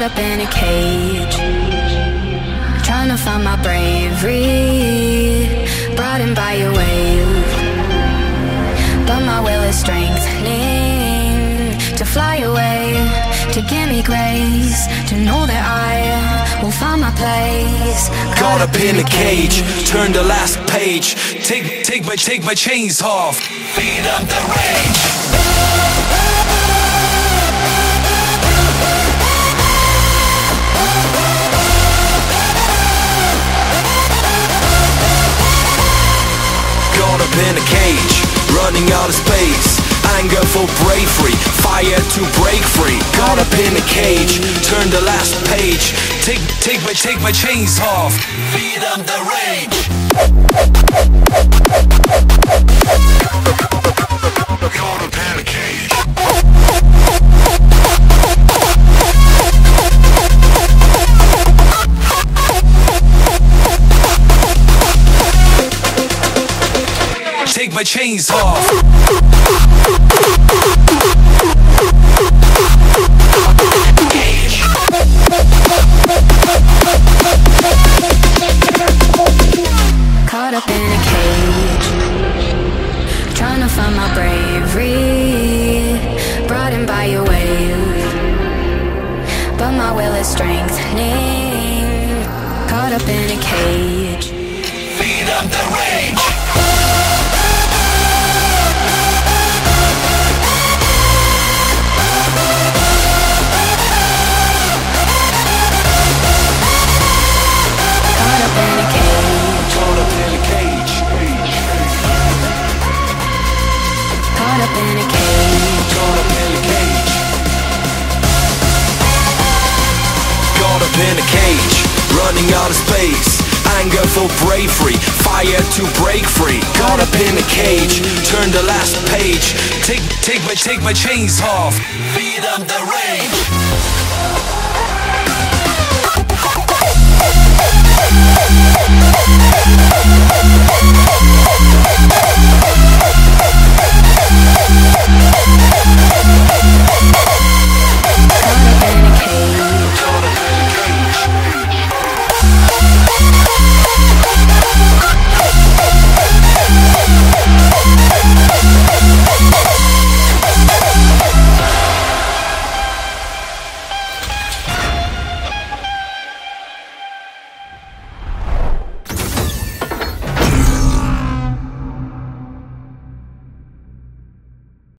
Caught up in a cage. Trying to find my bravery. Brought in by a wave. But my will is strengthening to fly away. To give me grace. To know that I will find my place. Caught up in a cage, turn the last page. Take, take my, take my chains off. Feed up the rage. Running out of space. Anger for bravery, fire to break free. Caught up in a cage, turn the last page. Take, take my, take my chains off. Feed up the rage. My chains off. Caught up in a cage. Trying to find my bravery. Brought in by wave. But my will is strengthening. Caught up in a cage. Feed up the rage. In a cage, running out of space. Anger for bravery, fire to break free. Caught up in a cage, turn the last page. Take, take my, take my chains off. Feed up the rage. Hey, hey, hey, hey.